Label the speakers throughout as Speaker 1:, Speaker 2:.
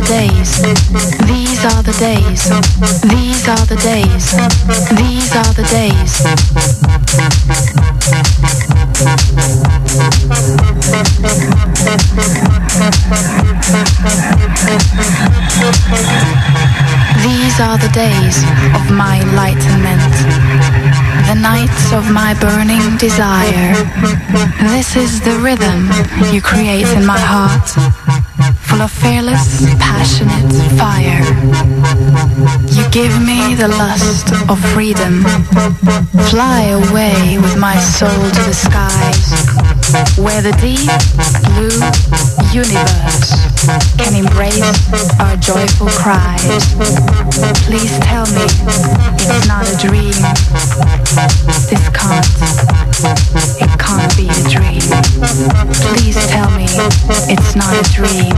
Speaker 1: the
Speaker 2: days. These are the days. These
Speaker 3: are the days. These are the days. These are the days of my enlightenment, the nights of my burning desire. This is the rhythm you create in my heart, full of fearless, passionate fire. You give me the lust of freedom. Fly away with my soul to the skies, where the deep blue universe can embrace our joyful cries. Please tell me it's not a dream. This can't, it can't be a dream. Please tell me it's not a dream.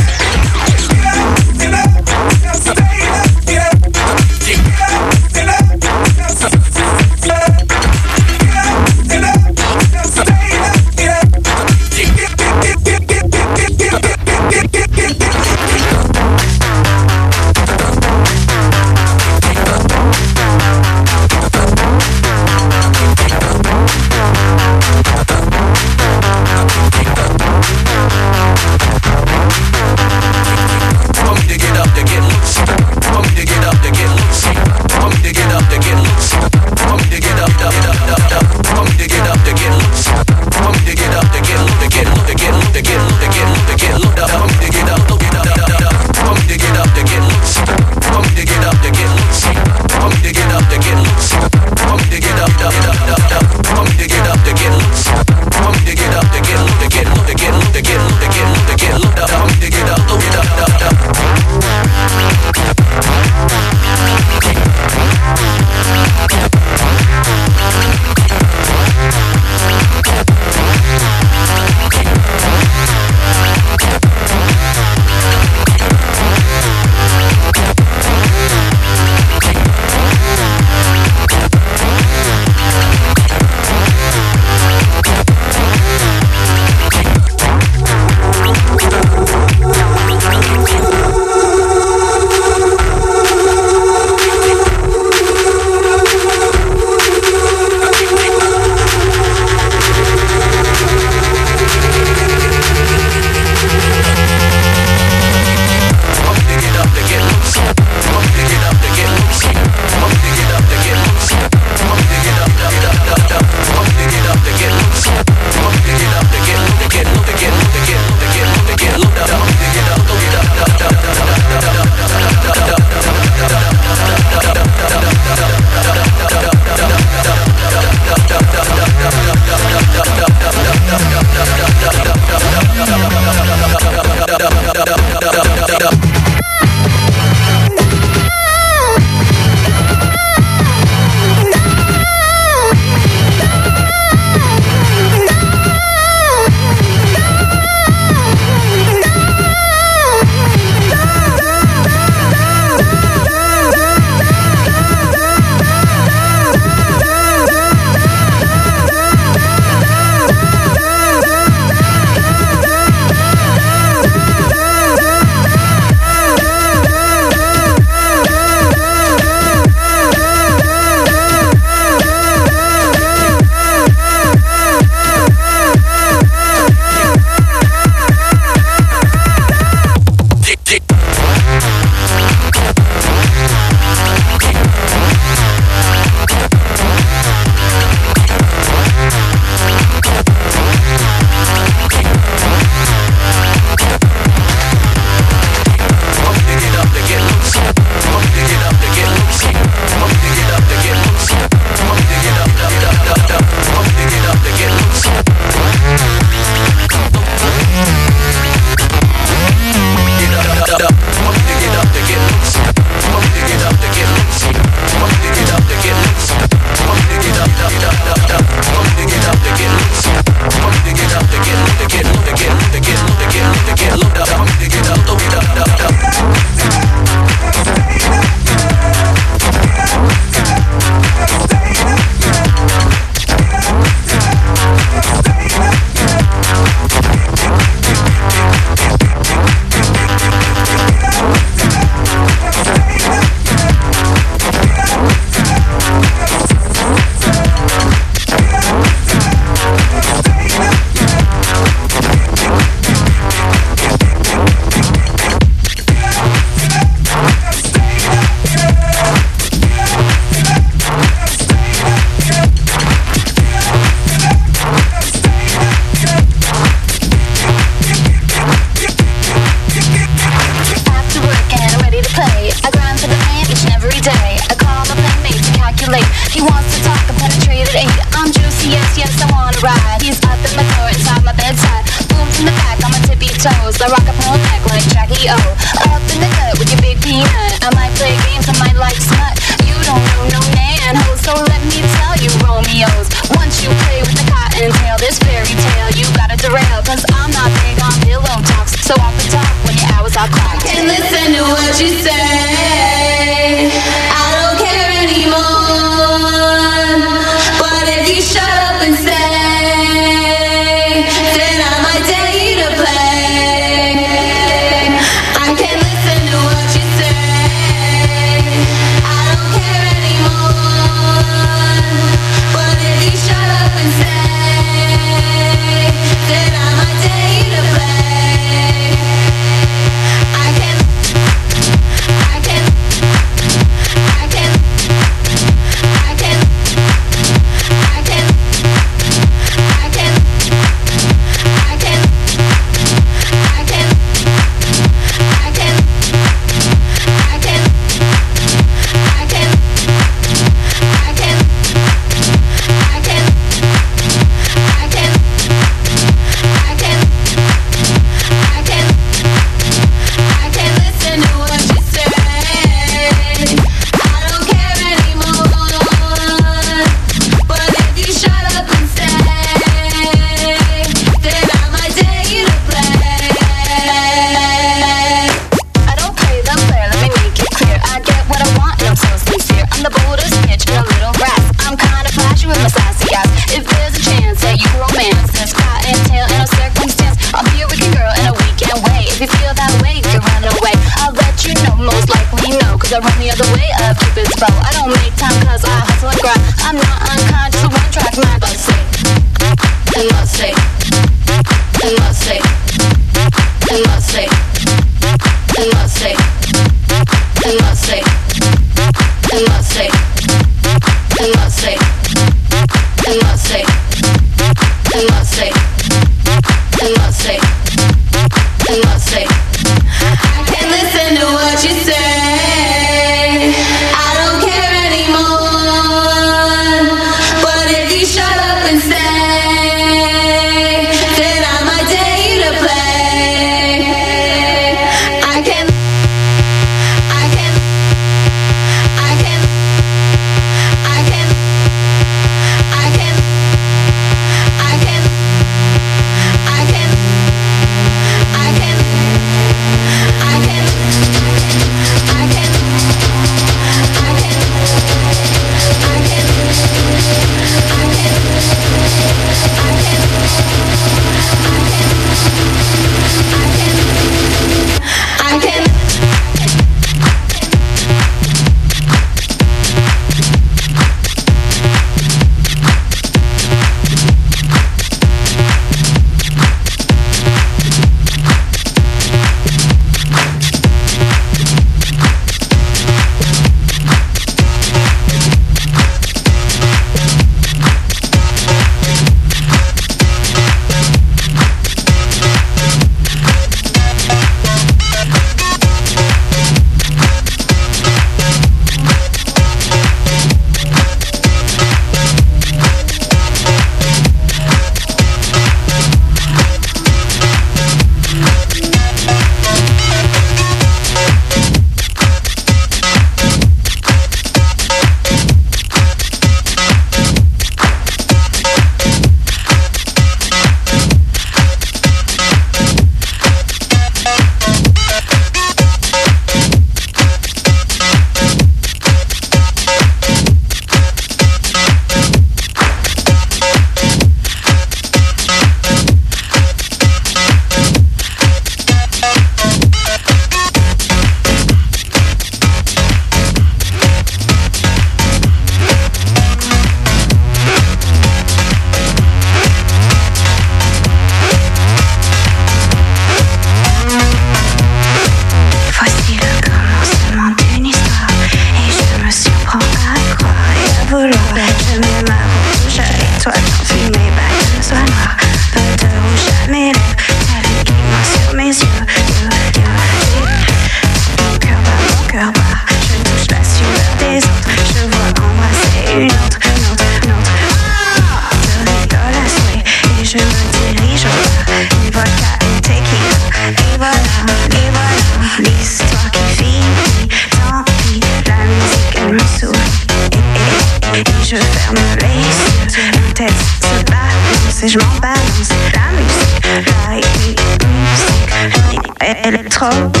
Speaker 1: Oh.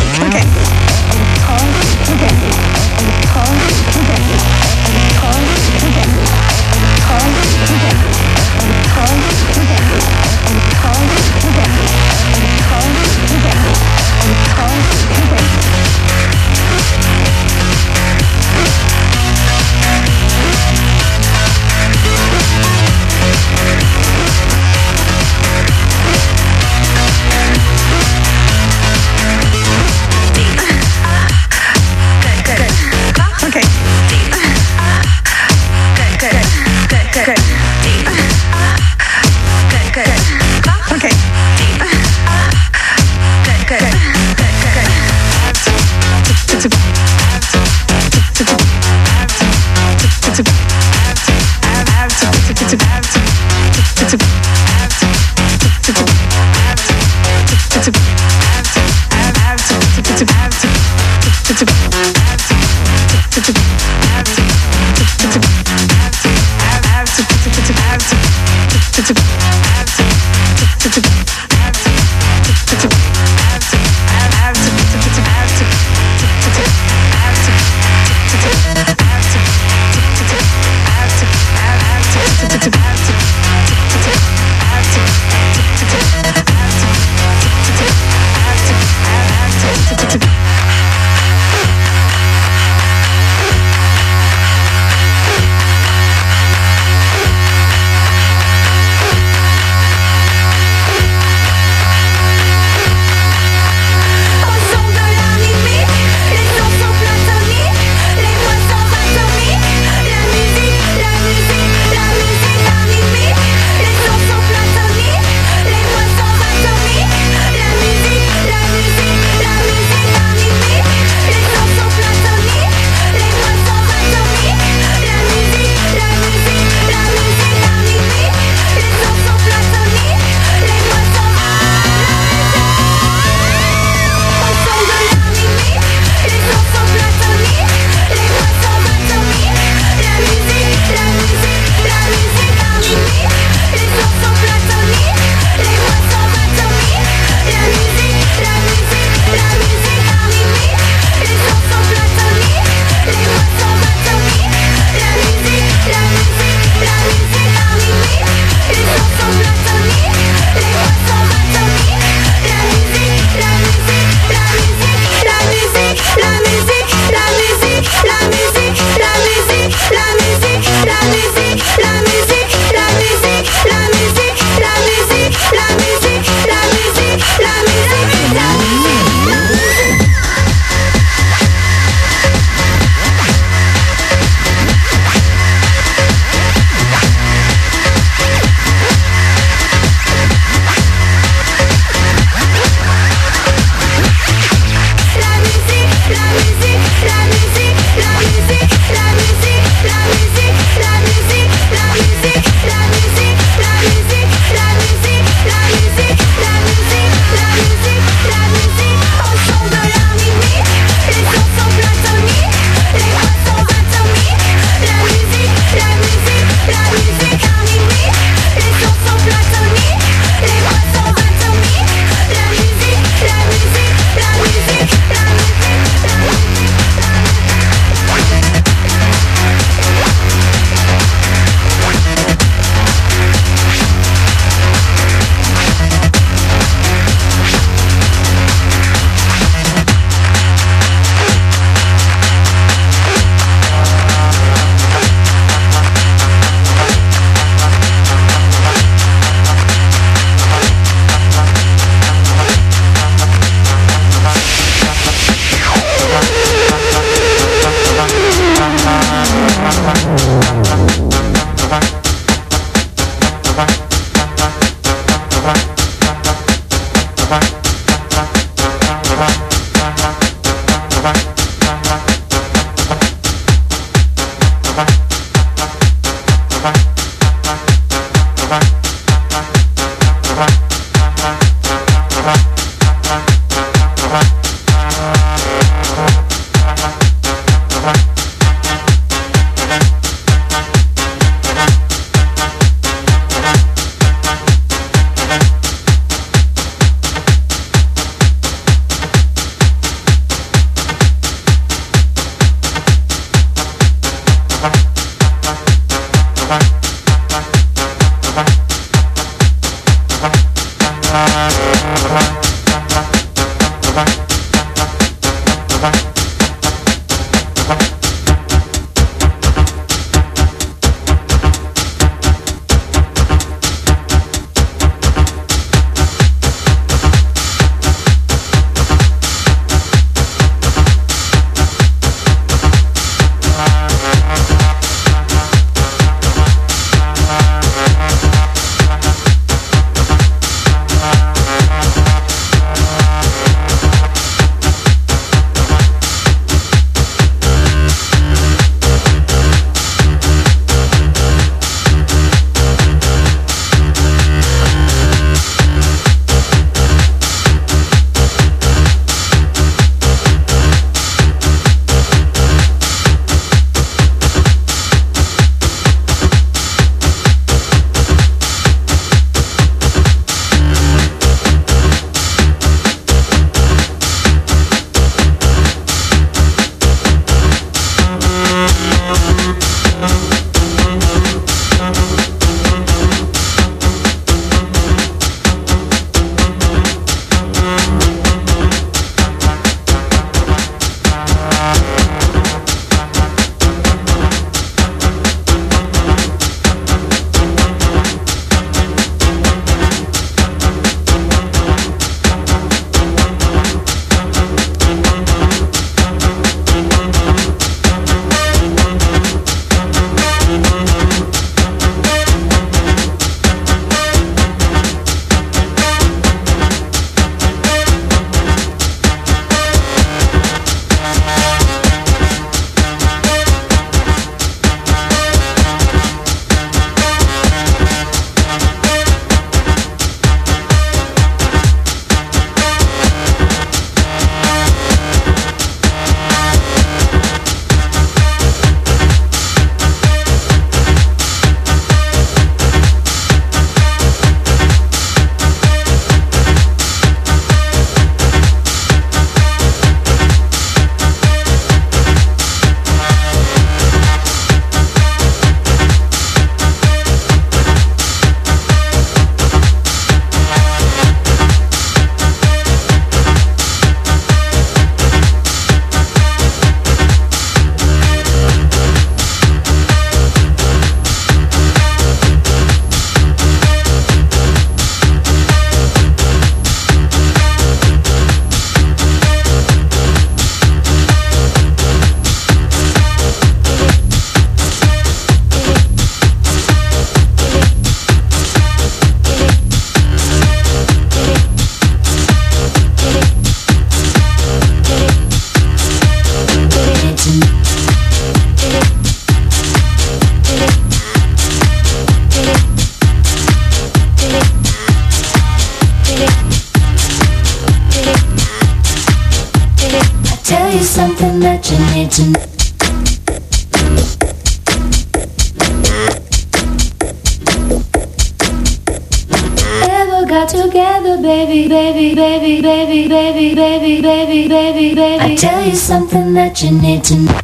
Speaker 1: You
Speaker 4: need to know.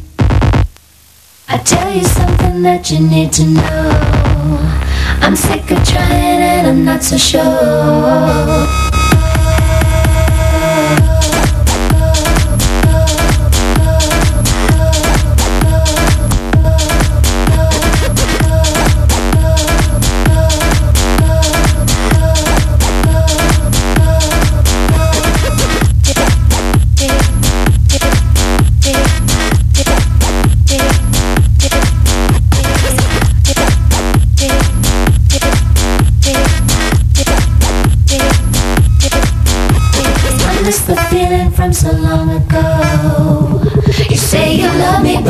Speaker 4: I tell you something that you need to know. I'm sick of trying and I'm not so sure.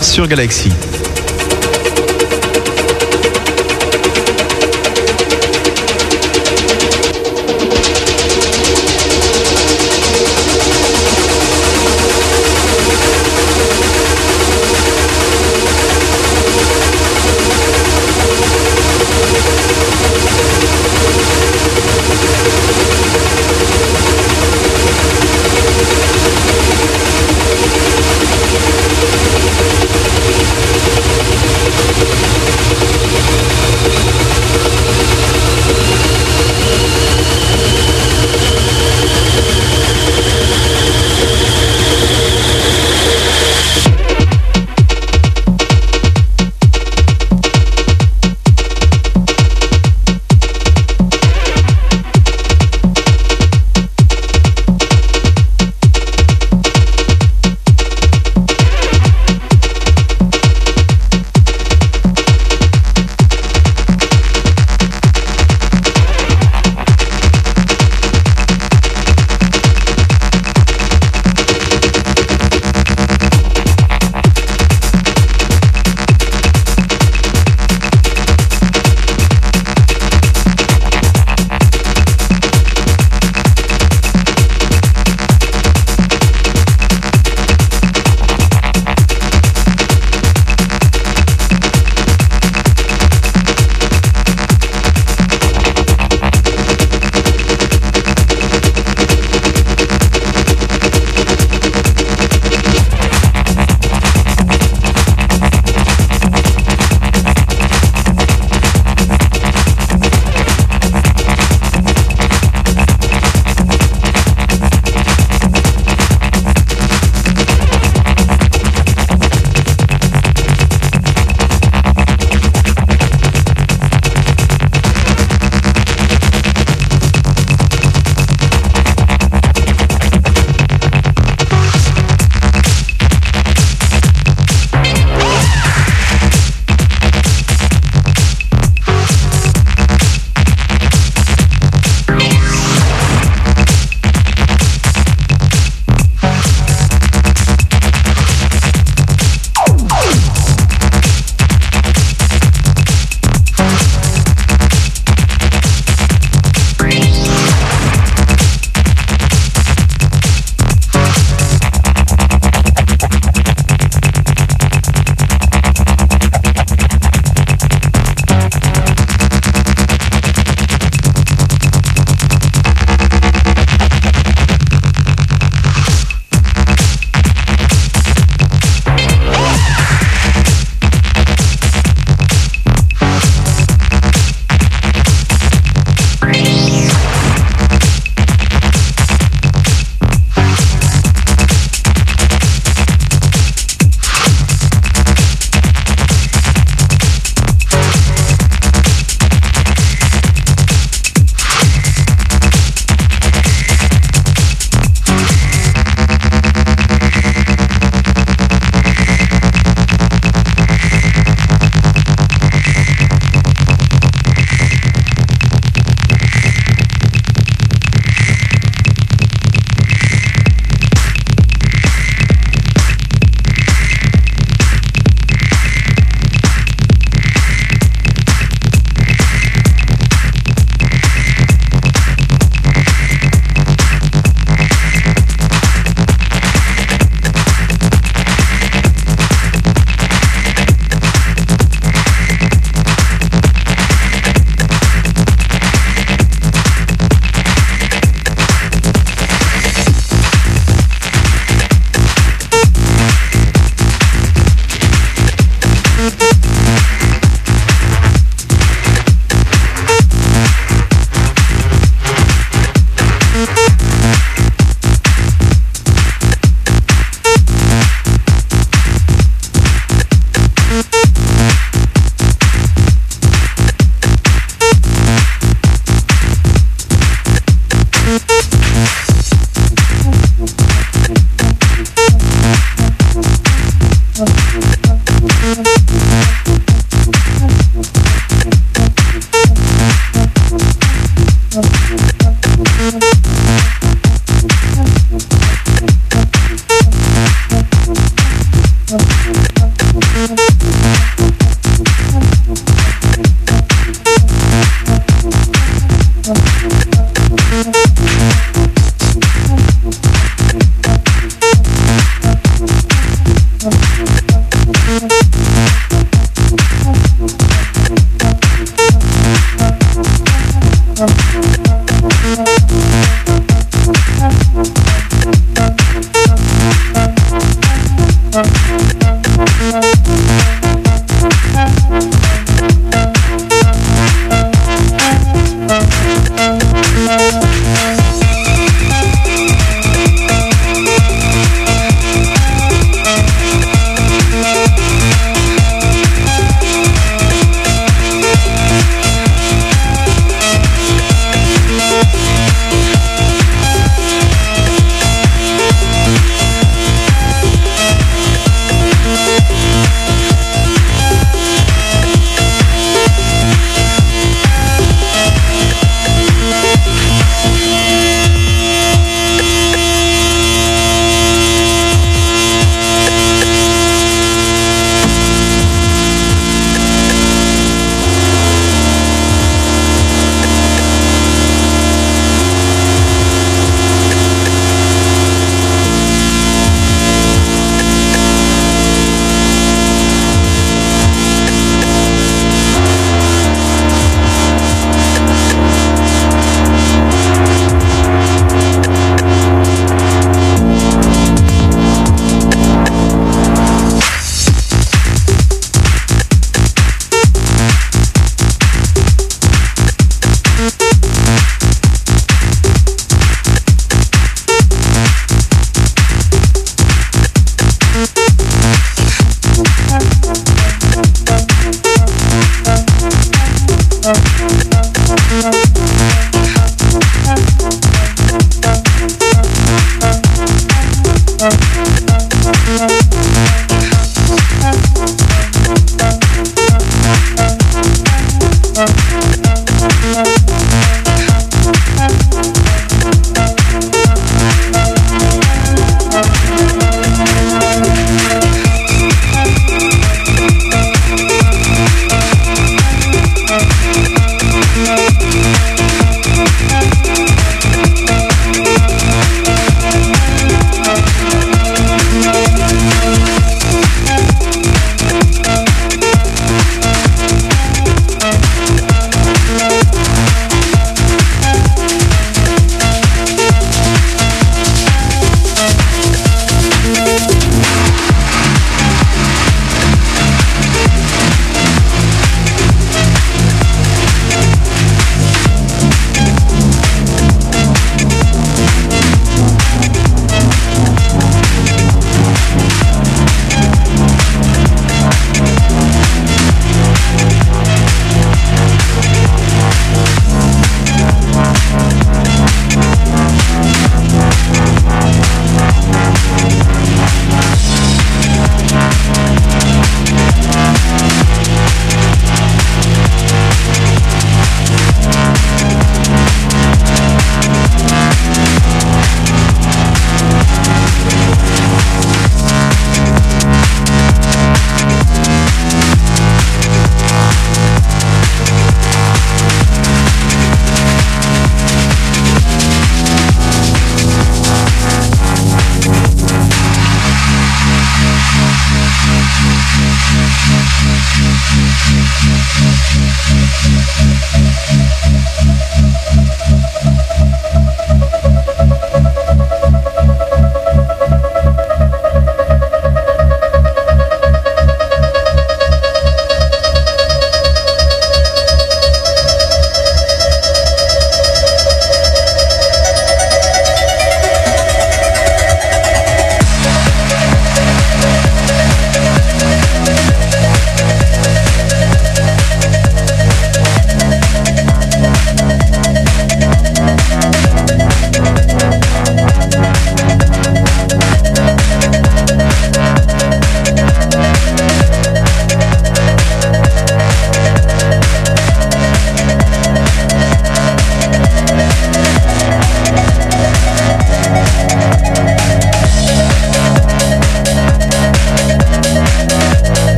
Speaker 5: Sur Galaxy.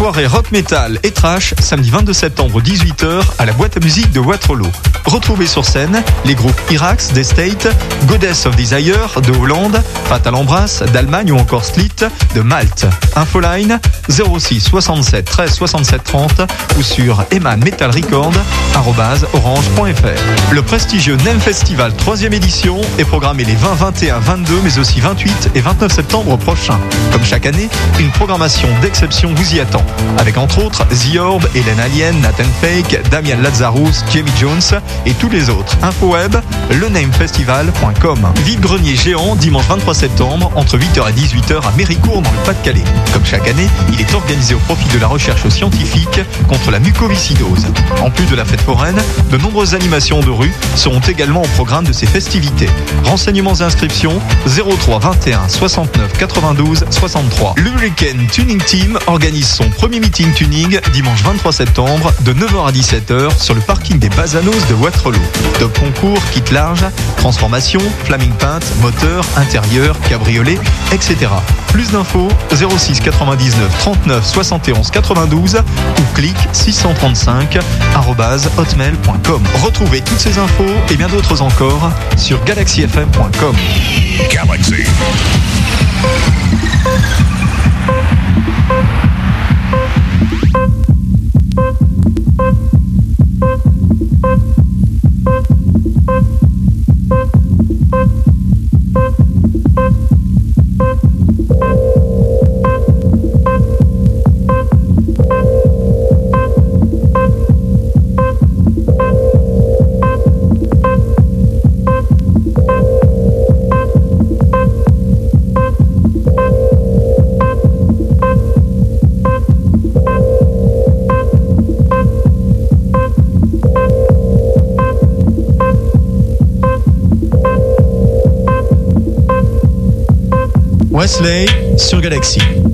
Speaker 5: Rock metal et trash samedi 22 septembre 18h à la boîte à musique de Waterloo. Retrouvez sur scène les groupes Irax, The State, Goddess of Desire de Hollande, Fatal Embrace d'Allemagne ou encore Slit de Malte. Infoline 06 67 13 67 30 ou sur orange.fr. Le prestigieux NEM Festival 3 édition est programmé les 20, 21, 22 mais aussi 28 et 29 septembre prochains. Comme chaque année, une programmation d'exception vous y attend avec entre autres The Orb, Hélène Alien, Nathan Fake, Damian Lazarus, Jamie Jones et tous les autres. Info web, lenamefestival.com. Vide-grenier géant dimanche 23 septembre entre 8h et 18h à Méricourt dans le Pas-de-Calais. Comme chaque année, il est organisé au profit de la recherche scientifique contre la mucoviscidose. En plus de la fête foraine, de nombreuses animations de rue seront également au programme de ces festivités. Renseignements et inscriptions 03 21 69 92 63. L'Hurricane Tuning Team organise son premier meeting tuning dimanche 23 septembre de 9h à 17h sur le parking des Bazanos de Waterloo. Top concours, kit large, transformation, flaming paint, moteur, intérieur, cabriolet, etc. Plus d'infos 06 99 39 71 92 ou clic 635 hotmail.com. Retrouvez toutes ces infos et bien d'autres encore sur galaxyfm.com. Galaxy. Wesley sur Galaxy.